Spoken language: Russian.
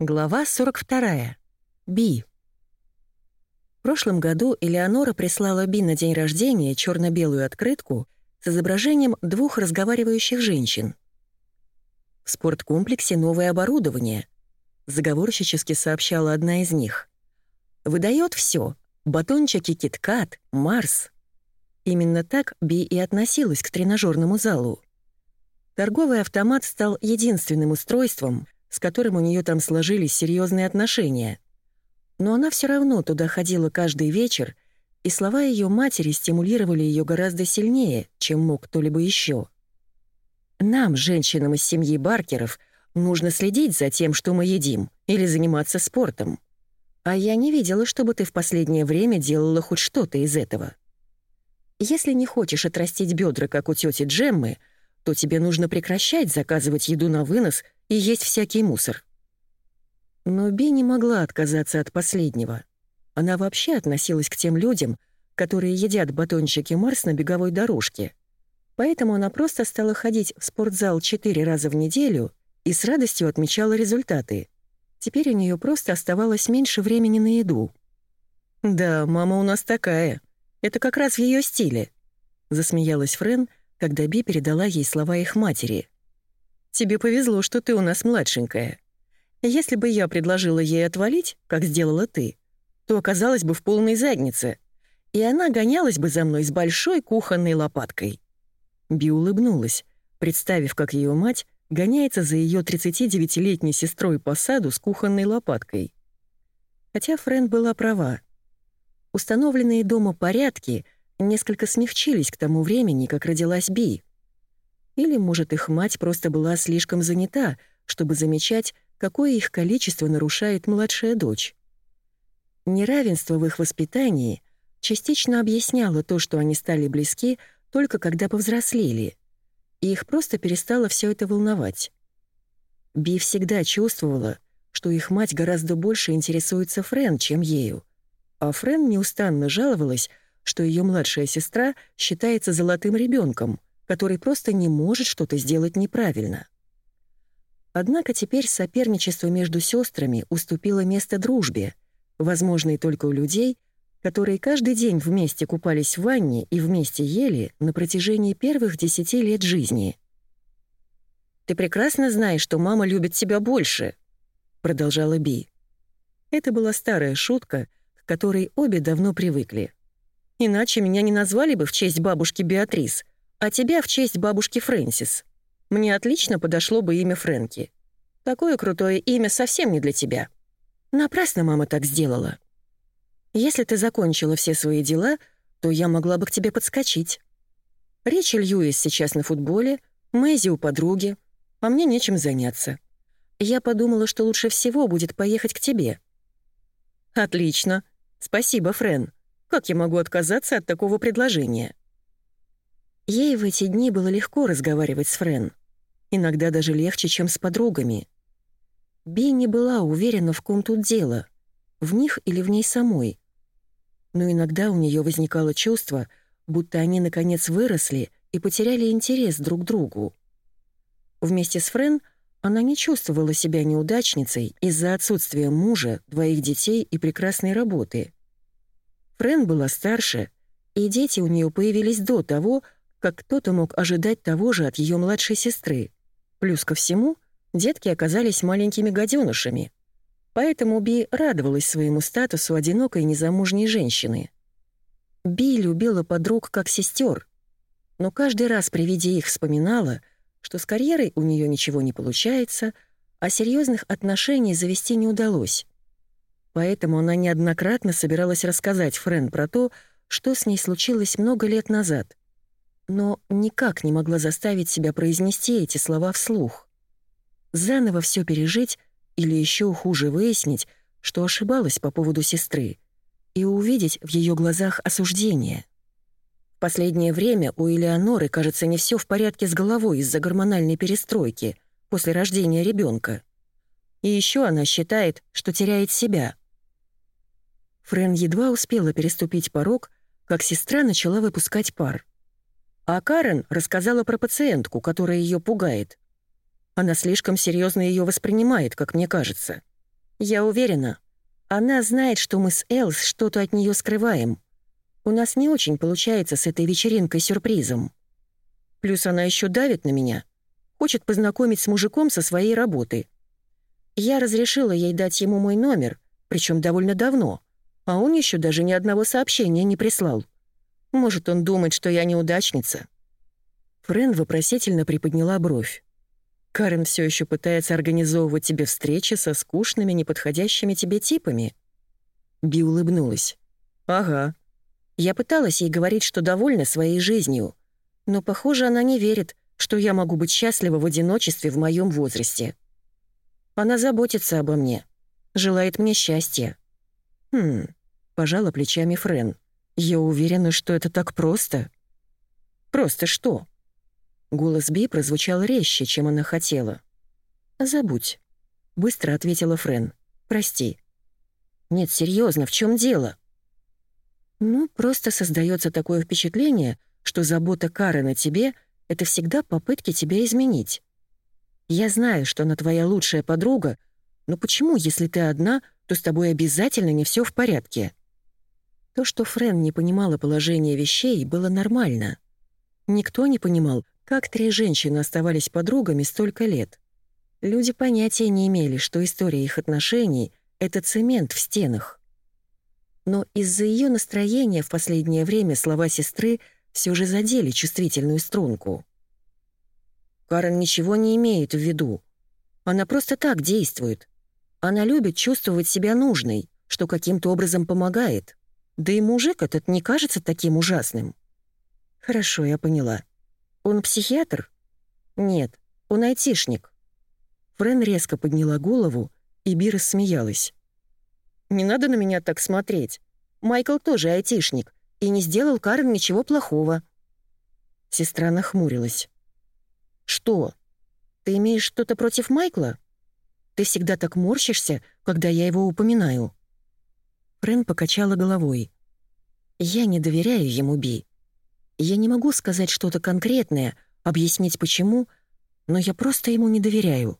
Глава 42. Би. В прошлом году Элеонора прислала Би на день рождения черно белую открытку с изображением двух разговаривающих женщин. В спорткомплексе новое оборудование, заговорщически сообщала одна из них. Выдает все: батончики Киткат, Марс. Именно так Би и относилась к тренажерному залу. Торговый автомат стал единственным устройством, с которым у нее там сложились серьезные отношения. Но она все равно туда ходила каждый вечер, и слова ее матери стимулировали ее гораздо сильнее, чем мог кто-либо еще. Нам, женщинам из семьи Баркеров, нужно следить за тем, что мы едим, или заниматься спортом. А я не видела, чтобы ты в последнее время делала хоть что-то из этого. Если не хочешь отрастить бедра, как у тети Джеммы, то тебе нужно прекращать заказывать еду на вынос и есть всякий мусор. Но Би не могла отказаться от последнего. Она вообще относилась к тем людям, которые едят батончики Марс на беговой дорожке. Поэтому она просто стала ходить в спортзал четыре раза в неделю и с радостью отмечала результаты. Теперь у нее просто оставалось меньше времени на еду. «Да, мама у нас такая. Это как раз в ее стиле», — засмеялась Френ, когда Би передала ей слова их матери — Тебе повезло, что ты у нас младшенькая. Если бы я предложила ей отвалить, как сделала ты, то оказалась бы в полной заднице, и она гонялась бы за мной с большой кухонной лопаткой». Би улыбнулась, представив, как ее мать гоняется за ее 39-летней сестрой по саду с кухонной лопаткой. Хотя Френ была права. Установленные дома порядки несколько смягчились к тому времени, как родилась Би. Или, может, их мать просто была слишком занята, чтобы замечать, какое их количество нарушает младшая дочь. Неравенство в их воспитании частично объясняло то, что они стали близки только когда повзрослели, и их просто перестало все это волновать. Би всегда чувствовала, что их мать гораздо больше интересуется Френ, чем ею, а Френ неустанно жаловалась, что ее младшая сестра считается золотым ребенком, который просто не может что-то сделать неправильно. Однако теперь соперничество между сестрами уступило место дружбе, возможной только у людей, которые каждый день вместе купались в ванне и вместе ели на протяжении первых десяти лет жизни. «Ты прекрасно знаешь, что мама любит тебя больше», — продолжала Би. Это была старая шутка, к которой обе давно привыкли. «Иначе меня не назвали бы в честь бабушки Беатрис», а тебя в честь бабушки Фрэнсис. Мне отлично подошло бы имя Фрэнки. Такое крутое имя совсем не для тебя. Напрасно мама так сделала. Если ты закончила все свои дела, то я могла бы к тебе подскочить. Речи Льюис сейчас на футболе, Мэйзи у подруги, а мне нечем заняться. Я подумала, что лучше всего будет поехать к тебе. Отлично. Спасибо, Френ. Как я могу отказаться от такого предложения? Ей в эти дни было легко разговаривать с Френ. Иногда даже легче, чем с подругами. Би не была уверена, в ком тут дело, в них или в ней самой. Но иногда у нее возникало чувство, будто они наконец выросли и потеряли интерес друг к другу. Вместе с Френ она не чувствовала себя неудачницей из-за отсутствия мужа, двоих детей и прекрасной работы. Френ была старше, и дети у нее появились до того, как кто-то мог ожидать того же от ее младшей сестры. Плюс ко всему, детки оказались маленькими гаденышами. Поэтому Би радовалась своему статусу одинокой незамужней женщины. Би любила подруг как сестер, но каждый раз при виде их вспоминала, что с карьерой у нее ничего не получается, а серьезных отношений завести не удалось. Поэтому она неоднократно собиралась рассказать Френ про то, что с ней случилось много лет назад — но никак не могла заставить себя произнести эти слова вслух. Заново все пережить или еще хуже выяснить, что ошибалась по поводу сестры, и увидеть в ее глазах осуждение. В последнее время у Элеоноры, кажется, не все в порядке с головой из-за гормональной перестройки после рождения ребенка. И еще она считает, что теряет себя. Френ едва успела переступить порог, как сестра начала выпускать пар. А Карен рассказала про пациентку, которая ее пугает. Она слишком серьезно ее воспринимает, как мне кажется. Я уверена, она знает, что мы с Элс что-то от нее скрываем. У нас не очень получается с этой вечеринкой сюрпризом. Плюс она еще давит на меня. Хочет познакомить с мужиком со своей работы. Я разрешила ей дать ему мой номер, причем довольно давно, а он еще даже ни одного сообщения не прислал. Может, он думает, что я неудачница?» Френ вопросительно приподняла бровь. «Карен все еще пытается организовывать тебе встречи со скучными, неподходящими тебе типами?» Би улыбнулась. «Ага. Я пыталась ей говорить, что довольна своей жизнью, но, похоже, она не верит, что я могу быть счастлива в одиночестве в моем возрасте. Она заботится обо мне, желает мне счастья». «Хм...» — пожала плечами Френ. «Я уверена, что это так просто». «Просто что?» Голос Би прозвучал резче, чем она хотела. «Забудь», — быстро ответила Френ. «Прости». «Нет, серьезно, в чем дело?» «Ну, просто создается такое впечатление, что забота Кары на тебе — это всегда попытки тебя изменить. Я знаю, что она твоя лучшая подруга, но почему, если ты одна, то с тобой обязательно не все в порядке?» То, что Френ не понимала положение вещей, было нормально. Никто не понимал, как три женщины оставались подругами столько лет. Люди понятия не имели, что история их отношений — это цемент в стенах. Но из-за ее настроения в последнее время слова сестры все же задели чувствительную струнку. Карен ничего не имеет в виду. Она просто так действует. Она любит чувствовать себя нужной, что каким-то образом помогает. Да и мужик этот не кажется таким ужасным. Хорошо, я поняла. Он психиатр? Нет, он айтишник. Френ резко подняла голову, и Би рассмеялась. «Не надо на меня так смотреть. Майкл тоже айтишник и не сделал Карен ничего плохого». Сестра нахмурилась. «Что? Ты имеешь что-то против Майкла? Ты всегда так морщишься, когда я его упоминаю». Френ покачала головой. «Я не доверяю ему, Би. Я не могу сказать что-то конкретное, объяснить почему, но я просто ему не доверяю.